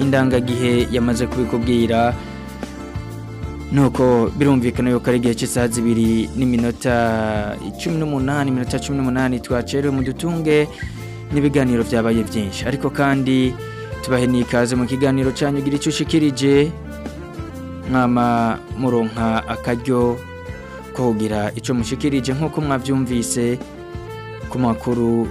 indangagihe yamaze kubikubwira nuko birumvikana yuko ari igihe cy'isaha zibiri n'iminota cumi n'umunani iminota cumi n'umunani twacerewe mu dutunge n'ibiganiro byabaye byinshi ariko kandi tubahe n'ikaze mu kiganiro cyanyu gira icyo ushikirije mwama muronka akaryo kugira icyo mushikirije nk'uko mwabyumvise ku makuru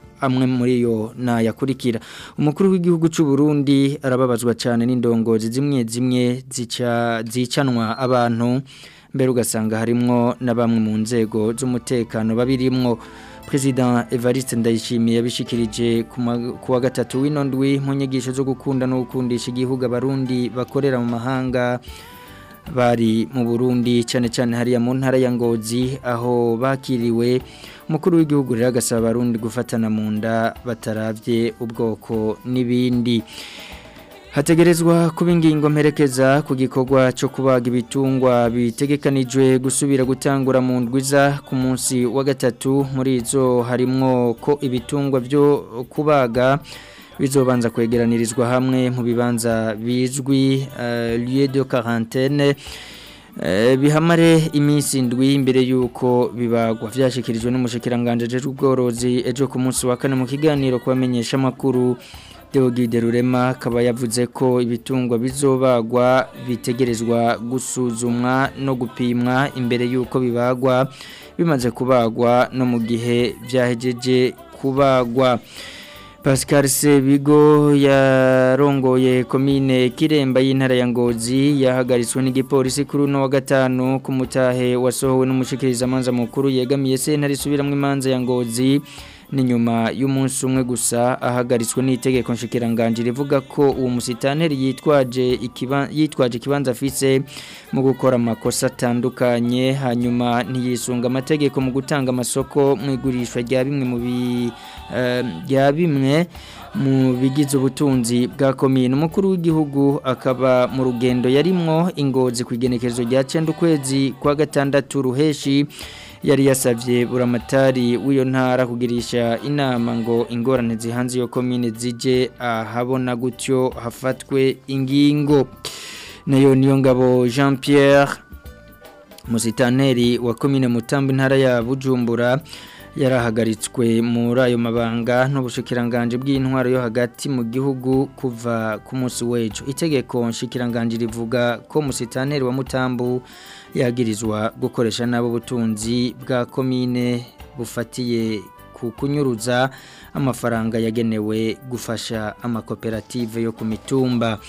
amwe muri yo nayakurikira umukuru w'igihugu cy'u Burundi arababazwa cyane n'indongozi zimwe zimwe zicanwa abantu mbere ugasanga harimwo na bamwe mu nzego z'umutekano babirimwo President Evariste Ndayishimiye yabishikirije kuwa gatatu w'inondwi mu nyigisho zo gukunda no gukundisha igihugu abarundi bakorera mu mahanga bari mu Burundi cyane cyane hariya mu ntara ya Ngozi aho bakiriwe umukuru w'igihugu rero agasaba abarundi gufatana mu nda bataravye ubwoko n'ibindi hategerezwa kuba ingingo mperekeza ku gikorwa cyo kubaga ibitungwa bitegekanijwe gusubira gutangura mu ndwiza ku munsi wa gatatu muri izo harimo ko ibitungwa byo kubaga bizobanza kwegeranirizwa hamwe mu bibanza bizwi euh, lieu de quarantaine euh, bihamare iminsi ndwi imbere y'uko bibagwa byashyikirijwe n'umushikiranganje ubworozi ejo ku munsi wa kane mu kiganiro kubamenyesha amakuru Deogide Rurema akaba yavuze ko ibitungwa bizobagwa bitegerezwa gusuzumwa no gupimwa imbere y'uko bibagwa bimaze kubagwa no mu gihe byahejeje kubagwa Pascal Sebigo yarongoye komine Kiremba y'intara ya Ngozi yahagaritswe n'igipolisi kuri no wa gatanu ku mutahe wasohowe n'umushikirizamanza mukuru yegamiye se sentare isubiramwe imanza ya Ngozi ni nyuma y'umunsi umwe gusa ahagaritswe n'itegeko nshikiranganji rivuga ko uwo musitaneri yitwaje yitwaje ikibanza afise mu gukora amakosa atandukanye hanyuma ntiyisunga amategeko mu gutanga amasoko mu igurishwa rya bimwe mu bi eh, rya bimwe mu bigize ubutunzi bwa komine umukuru w'igihugu akaba mu rugendo yarimwo ingozi ku igenekerezo rya cyenda ukwezi kwa gatandatu ruheshi yari yasabye buramatari w'iyo ntara kugirisha inama ngo ingorane zihanze yo komine zije ahabona gutyo hafatwe ingingo nayo niyo ngabo jean Pierre musitaneri wa komine mutambo intara ya bujumbura yarahagaritswe muri ayo mabanga n'ubushikiranganje bw'intwaro yo hagati mu gihugu kuva ku munsi w'ejo itegeko nshikiranganje rivuga ko musitaneri wa mutambu yagirizwa gukoresha nabo ubutunzi bwa komine bufatiye ku kunyuruza amafaranga yagenewe gufasha amakoperative yo ku mitumba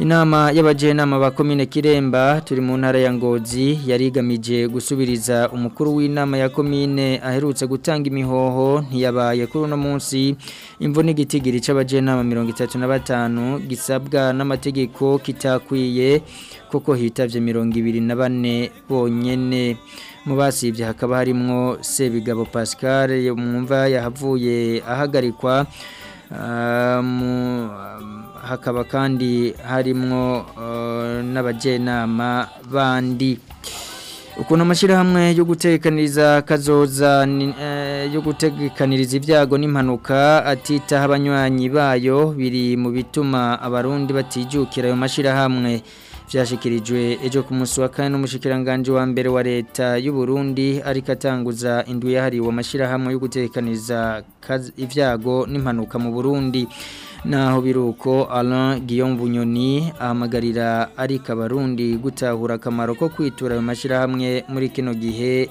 Inama y'abajyenama ba komine Kiremba turi mu ntara ya Ngozi yarigamije gusubiriza umukuru w'inama ya komine aherutse gutanga imihoho ntiyabaye kuri uno munsi imvu n'igitigiri cy'abajyenama 35 gisabwa n'amategeko kitakwiye kuko hitavye 24 bonyene mu basibye hakaba harimo Sebigabo Pascal yumva yahavuye ahagarikwa uh, hakaba kandi harimo eh, n'abajyanama bandi ukuntu amashyirahamwe yo gutekaniriza kazoza eh, yo gutegekaniriza ibyago n'impanuka atitaho abanywanyi bayo biri mu bituma abarundi batijukira ayo mashyirahamwe byashyikirijwe ejo ku munsi wa kane n'umushyikiranganje wa mbere wa leta y'u Burundi ariko atanguza indwi yahariwe amashyirahamwe yo gutekaniriza ibyago n'impanuka mu burundi naho biruko Alain Guillaume Bunyoni ahamagarira ariko abarundi gutahura akamaro ko kwitura ayo mashyirahamwe muri kino gihe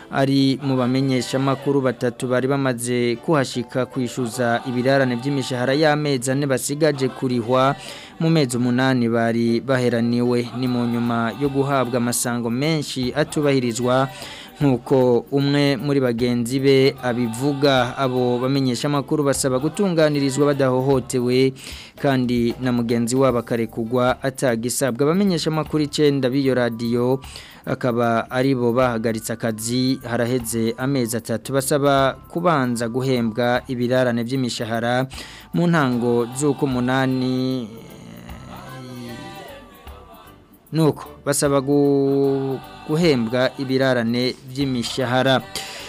ari mu bamenyeshamakuru batatu bari bamaze kuhashika kwishyuza ibirarane by'imishahara y'amezi ane basigaje kurihwa mu mezi umunani bari baheraniwe ni mu nyuma yo guhabwa amasango menshi atubahirizwa nk'uko umwe muri bagenzi be abivuga abo bamenyesha amakuru basaba gutunganirizwa badahohotewe kandi na mugenzi wabo akarekugwa atagisabwa abamenyesha amakuru icyenda b'iyo radiyo akaba ari bo bahagaritse akazi haraheze amezi atatu basaba kubanza guhembwa ibirarane by'imishahara mu ntango z'uko umunani nuko basaba guhembwa ibirarane by'imishahara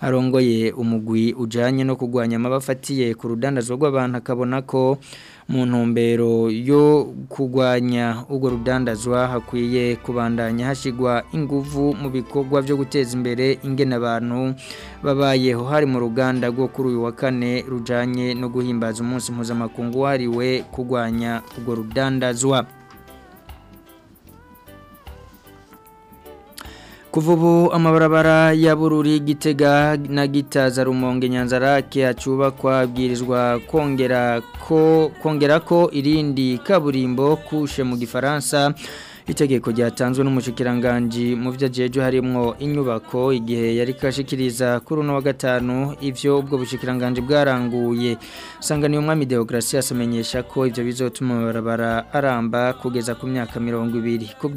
arongoye umugwi ujanye no kugwanya amabafatiye ku rudandazwa rw'abantu akabona ko mu ntumbero yo kugwanya ubwo rudandazwa hakwiye kubandanya hashigwa ingufu mu bikorwa byo guteza imbere ingena abantu babayeho hari mu ruganda rwo kuri uyu wa kane rujanye no guhimbaza umunsi mpuzamakungu wariwe kugwanya ubwo rudandazwa Kuva amabarabara ya bururi gitega na gitaza rumonge nyanzarake acubakwa abwirizwa kongera ko kongera ko irindi kaburimbo kushe mu gifaransa itegeko ryatanzwe n'umushikiranganji mu byo agejeje harimo inyubako igihe yari kashikiriza kuri uno wa gatanu ibyo ubwo bushikiranganji bwaranguye usanga umwami mwami demokarasi asamenyesha ko ibyo bizotuma amabarabara aramba kugeza ku myaka mirongo ibiri ku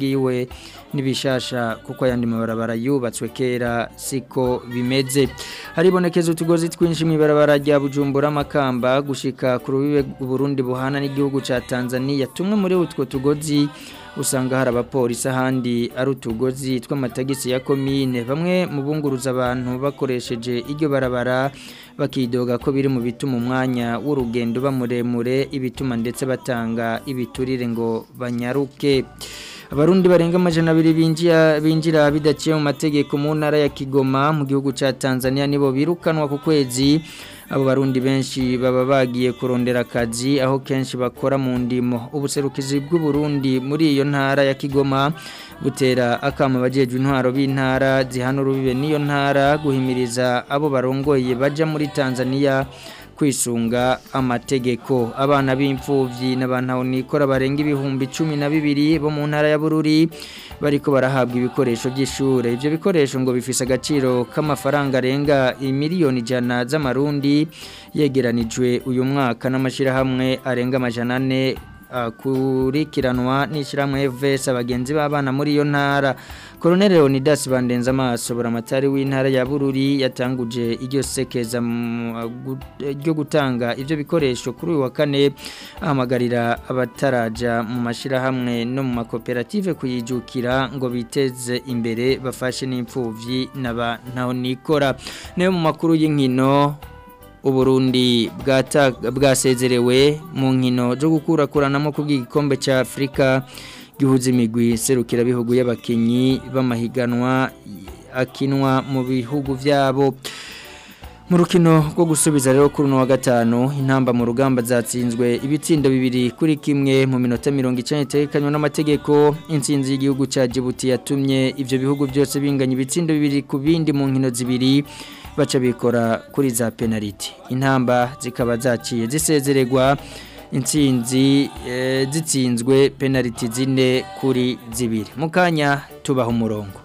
n'ibishasha kuko ayandi mabarabara yubatswe kera siko bimeze haribonekeza utugozi twinshi mu ibarabara rya bujumbura amakamba gushika ku rubibe uburundi buhana n'igihugu cya tanzania tumwe muri utwo tugozi usanga hari abapolisi ahandi ari utugozi tw'amatagisi ya komine bamwe mu bunguruza abantu bakoresheje iryo barabara bakidoga ko biri mu bituma umwanya w'urugendo uba muremure ibituma ndetse batanga ibiturire ngo banyaruke abarundi barenga amajana abiri binjira bidaciye mu mategeko mu ntara ya kigoma mu gihugu cya tanzania nibo birukanwa ku kwezi abo barundi benshi baba bagiye kurondera akazi aho kenshi bakora mu ndimo ubuserukizi Burundi muri iyo ntara ya kigoma butera akama abajejwe intwaro b'intara zihano urubibe n'iyo ntara guhimiriza abo barongoye bajya muri tanzania kwisunga amategeko abana b'imfubyi nikora barenga ibihumbi cumi na bibiri bo mu ntara ya bururi bariko barahabwa ibikoresho by'ishure ibyo bikoresho ngo bifise agaciro k'amafaranga arenga imiliyoni ijana z'amarundi yegeranijwe uyu mwaka n'amashirahamwe arenga amajana ane Ah, kurikiranwa n'ishyirahamwe FVS abagenzi b'abana muri iyo ntara Colonel Leonidas Bandenza amaso amatari w'intara ya Bururi yatanguje iryo sekeza ryo gutanga ibyo bikoresho kuri uyu wa kane ahamagarira abataraja mu mashirahamwe no mu makoperative kuyijukira ngo biteze imbere bafashe n'imfuvyi naba ntaho nikora ne mu makuru y'inkino uburundi bwasezerewe mu nkino zo gukurakuranamo kubw'igikombe cya afurika gihuza imigwi serukirabihugu y'abakinnyi b'amahiganwa akinwa mu bihugu byabo mu rukino rwo gusubiza rero kuri uno wa gatanu intamba mu rugamba zatsinzwe ibitsindo bibiri kuri kimwe mu minota mirongo icanye itegekanywa n'amategeko insinzi y'igihugu cya Djibouti yatumye ibyo bihugu byose binganya ibitsindo bibiri ku bindi mu nkino zibiri bacabikora kuri za penaliti intamba zikaba zakiye zisezeregwa intsinzi eh, zitsinzwe penaliti zine kuri zibiri mukanya kanya tubaha umurongo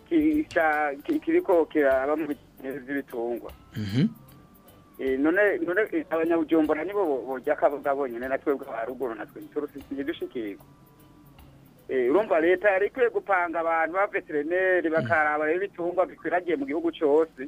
kisha kiriko kiraba mu bitungwa mhm eh none none abanyabujumbura nibo bojya kavuga bonyene natwe bwaruguru natwe turusiye dushikirwa eh urumva leta yari kwiye gupanga abantu ba veterineri bakaraba ibitungwa bikwiragiye mu gihugu cyose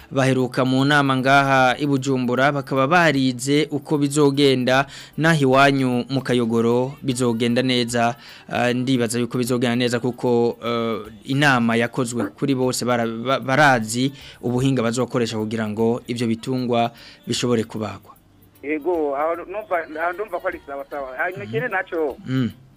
baheruka mu nama ngaha ibujumbura bakaba barize uko bizogenda naho iwanyu mu kayogoro bizogenda neza ah, ndibaza yuko bizogenda neza kuko eh, inama yakozwe kuri bose barazi ubuhinga bazokoresha kugira ngo ibyo bitungwa bishobore kubagwa yego aho numva ko ari sawa sawa hanyuma ikindi mhm. nacyo mm.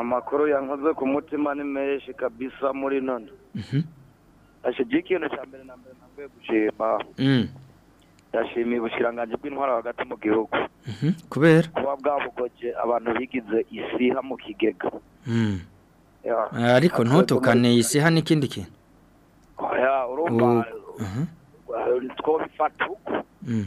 amakuru yankoze ku mutima ni menshi kabisa muri none mhm. ashyigikiye ikintu cya mbere na mbere ntabwo gushima mm. ndashimiye ubushirangange bw'intwara hagati mu gihugu mhm. kubera kuba bwabugoje abantu bigize isiha mu kigega mm. ariko ntutukane isiha n'ikindi kintu oh, uh-huh. uh-huh. twabifata uko mm.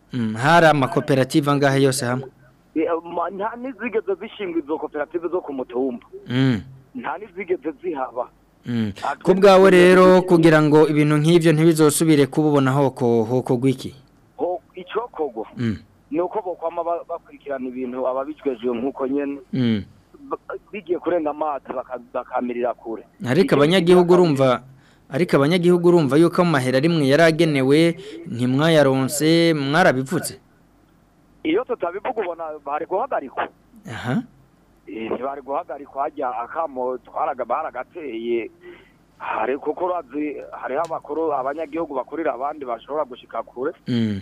hari amakoperative angahe yose hamwe e, nta n'izigeze zishinga izo koperative zo ku mutumba nta n'izigeze zihaba ku bwawe rero kugira ngo ibintu nk'ibyo ntibizosubire kububona hoko hoko gwiki bikorwa mm. ni uko bokwama bakurikirana ibintu ababijweje nk'uko nyine mm. bigiye kurenga amazi bakamirira kure ariko abanyagihugu urumva ariko abanyagihugu urumva yuko amahera rimwe yari agenewe ntimwayaronse mwarabivutse iyo tutabivuga ubona bari guhagarikwa eh, ntibari guhagarikwa hajya akamo twaraga baragateye hari kuko hariho abakuru abanyagihugu bakurira abandi bashobora gushyika kure mm.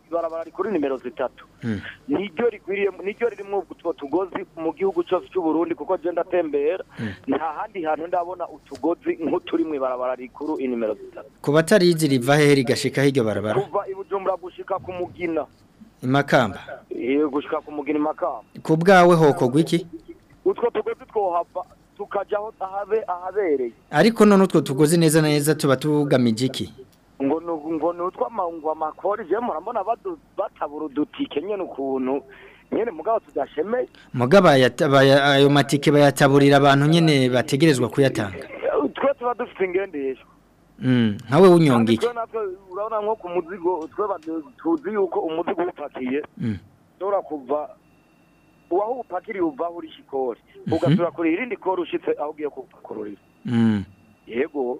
ibarabara rikuru nimero zitatu hmm. niryo rikwiriye niryo ririmo utwo tugozi mu gihugu cyose cy'u Burundi kuko je ndatembera hmm. nta handi hantu ndabona utugozi nk'uturi mu ibarabara rikuru inimero zitatu kuba batarizi riva hehe rigashika hiryo barabara kuva ibujumbura gushika ku mugina imakamba yego gushika ku mugina imakamba ku bwawe hoko iki utwo tugozi twohava tukajya aho ahabereye ariko none utwo tugozi neza neza tuba tugamije iki ngo ngo nutwa amakori je murabona batabura udutike nyene ukuntu nyene mugabo tudashemeye mugabo ayo matike bayataburira abantu nyene bategerezwa kuyatanga twe tuba dufite ingendeshwa mm, nkawe unyongike urabona nko ku muzigo twe tuzi yuko umuzigo upakiye mm. ushobora kuva uwaho upakiriye uvaho uri shikori mhm. ugasura kure irindi koro ushitse aho ugiye kupakururira mm. yego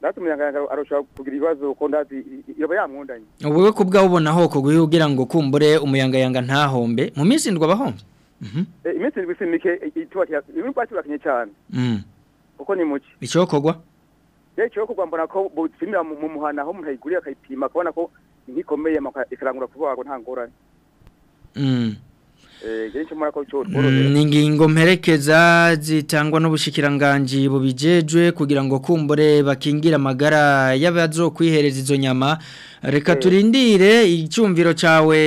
ndetse umuyangayanga arusha kugira ibibazo ko ndazi iyo yamwundanye wowe ku bwawe ubona ho kugira ngo kumbure umuyangayanga ntahombe mu minsi ndwi aba ahombye mhm. iminsi ndwi si mike itura kirakenye cyane kuko hmm. ni muke icyo kogwa rero yo kugambana ko bupfimira mu muhana aho umuntu ayiguriye akayipima akabona ko ntikomeye ikarangura vuba ngo nta ngorane mm. Eh, mm, ningingo ingingo zitangwa n'ubushikiranganji bubijejwe kugira ngo kumbure bakingire amagara y'abazokwihereza izo nyama reka eh. turindire icyumviro cyawe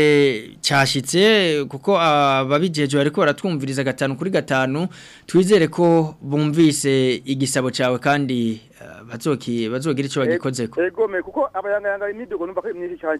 cyashyitse kuko ababijejwe ariko baratwumviriza gatanu kuri gatanu twizere ko bumvise igisabo cyawe kandi eh, bazoki bazogira icyo bagikozeko ego me kuko abayangayanga imidugo numva ko myinshi cyane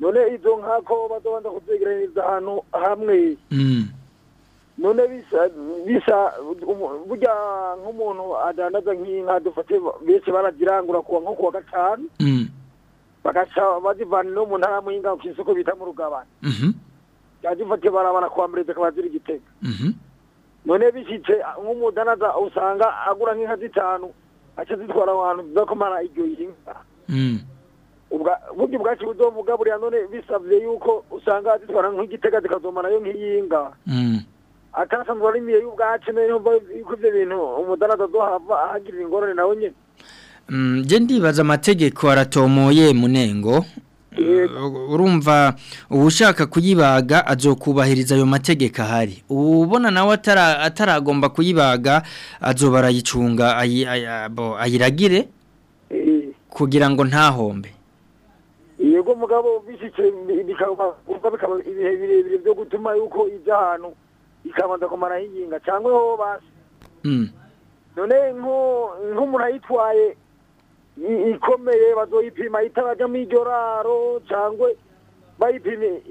Nole izo ngako batu wanda kutu igreni zahanu hamge. Mm. none bisa burya nk'umuntu adandaza nk'inka dufate benshi barazirangura kuwa nko kuwa gatanu mm. bagaca bazivana no mu ntara muhinga ku isoko bita mu rugabane yazifate mm-hmm. barabara kuwa mbere zikaba ziri igitega mm-hmm. none bishyitse nk'umudanaza usanga agura nk'inka zitanu aca zitwara abantu zidakomara iryo yinka mm. burya ubwacu budomuga buriya none bisabye yuko usanga zitwara nk'igitega zikazomara yo nk'iyinga mm. atasanzwe urarimiye y'ubwacu niyo yuko ibyo bintu umudandazo hava ahagirira ingorane nawe nyine njye mm, ndibaza amategeko aratomoye munengo uh, urumva ushaka kuyibaga azokubahiriza ayo mategeko ahari ubona nawe ataragomba kuyibaga azoba arayicunga ayiragire kugira ngo ntahombe yego mugabo bishyitse bikaba ibihe birebire byo gutuma yuko ibyo ahantu ikabanza kumara yinga cyangwa ho basi mm. none nk'umuntu ayitwaye ikomeye bazoyipima itabajyamo iryo raro cyangwa bayipime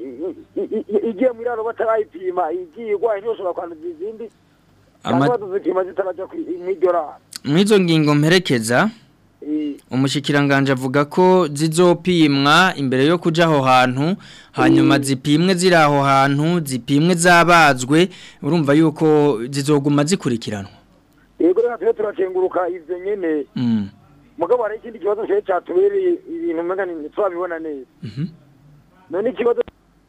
igiye mu iraro batarayipima igiye igwaye ntiyoshobora kwanduza izindi cyangwa baduzipima zitabajya mu iryo raro mu izo ngingo mperekeza umushyikiranganje avuga ko zizopimwa imbere yo kujya aho hantu hanyuma zipimwe ziri aho hantu zipimwe zabazwe urumva yuko zizoguma zikurikiranwa yego rero tujye turakenguruka ibyo nyine mm. mugabo hari ikindi kibazo cyatubereye ibintu mpamvu ntitwabibona neza mhm. none ikibazo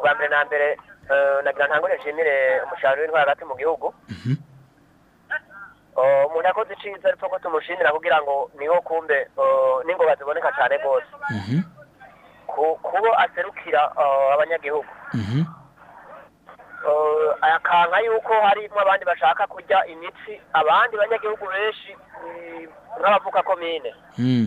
bwa mbere eh, nagira ntangure nshimire umusaruro w'intwaro hagati mu gihugu mhm. oh, umuntu yakoze iciza ariko ko tumushimira kugira ngo niho kumbe oh, n'ingoga ziboneka cyane rwose mhm. kubo aserukira oh, abanyagihugu mhm. akanka yuko harimo abandi bashaka kurya imitsi abandi banyagihugu benshi mm, nk'abavuka komine mm.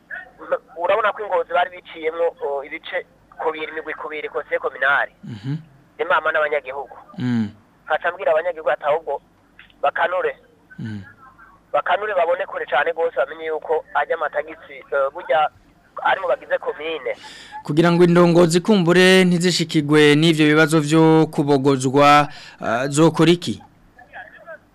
urabona ko ingozi bari biciyemo ibice kubira imigwi kubira ikose kominari mhm. imama n'abanyagihugu nkaca mm. mbwira abanyagihugu ati bakanure mm. bakanure babone kure cyane rwose bamenye yuko ajya amatagisi eh, burya ari bagize komine kugira ngo indongozi kumbure ntizishikigwe n'ibyo bibazo byo kubogozwa eh, zokora iki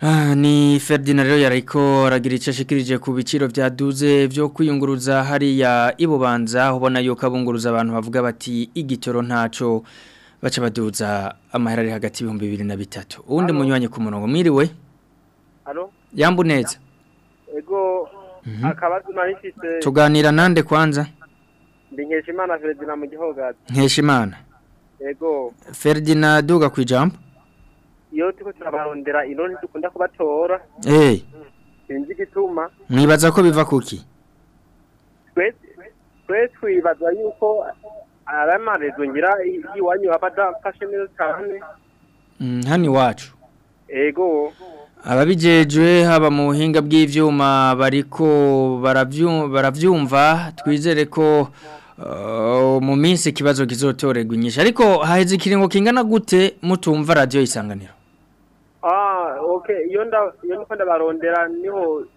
ah, ni Ferdinand rero yariko aragira icyo ashikirije ku biciro byaduze byo kwiyunguruza hari ya ibubanza ubona yuko abunguruza abantu bavuga bati igitoro ntacyo baca baduza amahera hagati y'ibihumbi bibiri na bitatu uwundi munyuranye ku murongo mwiriwe yambu neza ego mhm. akabazo narifise tuganira nande kwanza ndi nkeshimana Ferdinand mu gihogazi nkeshimana ego Ferdinand uga ku ijambo iyo tuko turabarondera ino ntikunda kubatora eh sinzi gituma mwibaza ko biva kuki twese twibaza yuko aramarejwe ngira iwanyu aba adafashe neza cyane mm, hano iwacu ego ababijejwe haba mu buhinga bw'ibyuma bariko barabyumva twizere ko uh, mu minsi ikibazo kizotorerwa inyinshi ariko haheze ikiringo kingana gute mutumva radiyo isanganiro ah, iyo ndabona barondera niho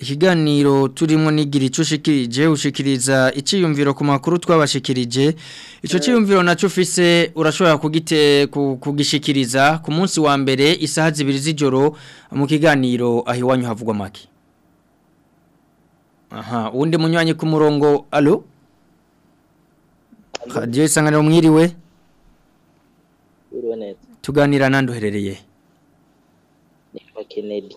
ikiganiro turimo n'igira icyo ushikirije ushikiriza icyiyumviro ku makuru twabashikirije icyo eh. cyiyumviro nacyo ufise urashobora kugishikiriza ku munsi wa mbere isaha zibiri z'ijoro mu kiganiro aho iwanyu havugwa make aha undi munywanyi ku murongo alo radiyo isanganiro mwiriwe tuganira n'andi uherereye nitwa Kennedy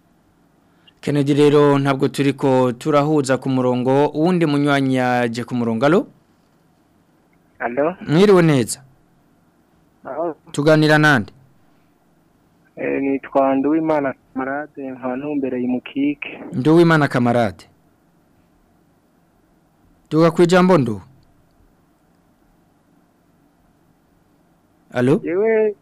Kennedy rero ntabwo turi ko turahuza ku murongo uwundi munywanyi yaje ku murongo alo alo mwiriwe neza tuganira nande eh, nitwa nduwimana kamarade nka ntumbereye umukike nduwimana kamarade duha ku ijambo ndu alo yewe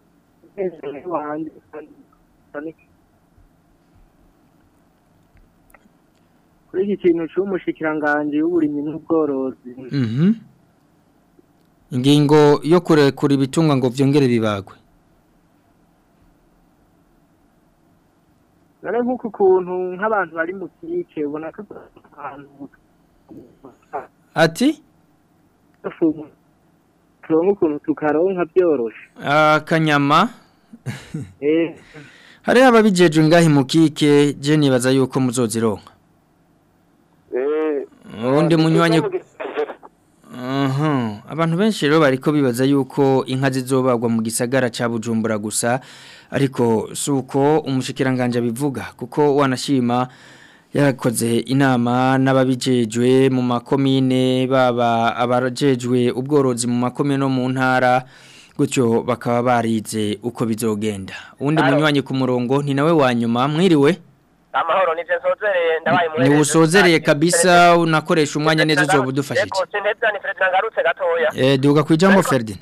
kuri iki kintu cy'umushikiranganji w'uburimyi n'ubworozi mhm. ingingo yo kurekura ibitunga ngo byongere bibagwe none nk'uku kuntu nk'abantu bari mu kice ubona ko ati akanyama eh. hariho ababijeje ngahi mu kike je nibaza yuko muzozironka undi munywanyi abantu benshi rero bariko bibaza yuko inka zizobagwa mu gisagara ca Bujumbura gusa ariko suko umushikiranganje bivuga kuko wanashima yakoze inama n'ababijejwe mu makomine baba abarajejwe ubworozi mu makomine no mu ntara gutyo bakaba barize uko bizogenda uwundi munywanyi ku murongo ni nawe wanyuma mwiriwe amahoro nije nsozereye ndabaye muri ni usozereye kabisa unakoresha umwanya neza zo budufashije eko sindebya ni Ferdinand ngarutse gatoya eh duga kwijambo Ferdinand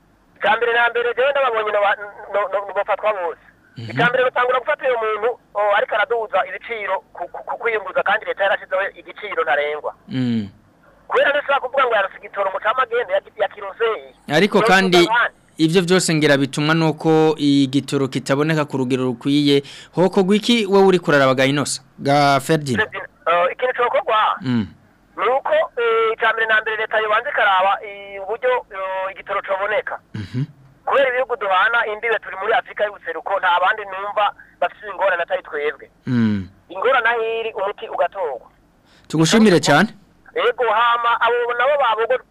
ikambere na mbere rero n'ababonye bafatwa bose mhm. ikambere batangura gufata uyu muntu ariko araduza ibiciro ku kwiyunguruza kandi leta yarashyizeho igiciro ntarengwa mm. kubera ntushobora kuvuga ngo yarusigitora umucamagende ya kirozeye ariko kandi ibyo byose ngera bituma nuko iyi gitoro kitaboneka ku rugero rukwiye hoko gwiki wowe uri kuraraba gayinosa ga Ferdin eh, ikintu cyokorwa mm. ni uko eh, icambere na mbere leta yobanze karaba uburyo eh, igitoro cyoboneka mhm. kubera ibihugu duhana imbibe turi muri afurika y'ubuseruko nta bandi numva bafite ingorane atari twebwe mm. ingorane aho iri umuti ugatorwa tugushimire cyane yego hama abo nabo babogora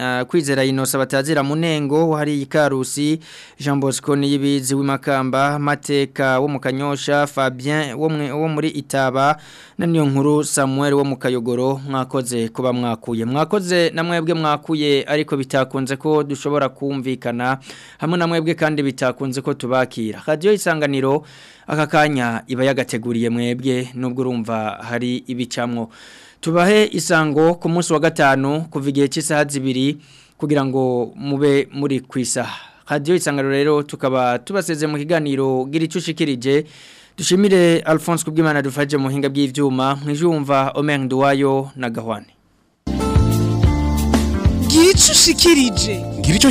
Ah, kwizera inosa batazira munengo hari ikarusi Jean Bosco niyibizi w'imakamba mateka wo mukanyosha Fabien wo muri itaba na niyo nkuru Samuel wo Mukayogoro mwakoze kuba mwakuye mwakoze na mwebwe mwakuye ariko bitakunze ko dushobora kumvikana hamwe na mwebwe kandi bitakunze ko tubakira radio isanganiro aka kanya iba yagateguriye mwebwe nubwo urumva hari ibicamwo tubahe isango ku munsi wa gatanu kuva igihe cy'isaha zibiri kugira ngo mube muri ku isaha radiyo rero tukaba tubaseze mu kiganiro gira dushimire alphonse kubw'imana dufaje mu buhinga bw'ibyuma mwijumva omeng duwayo na gahwane gira icyo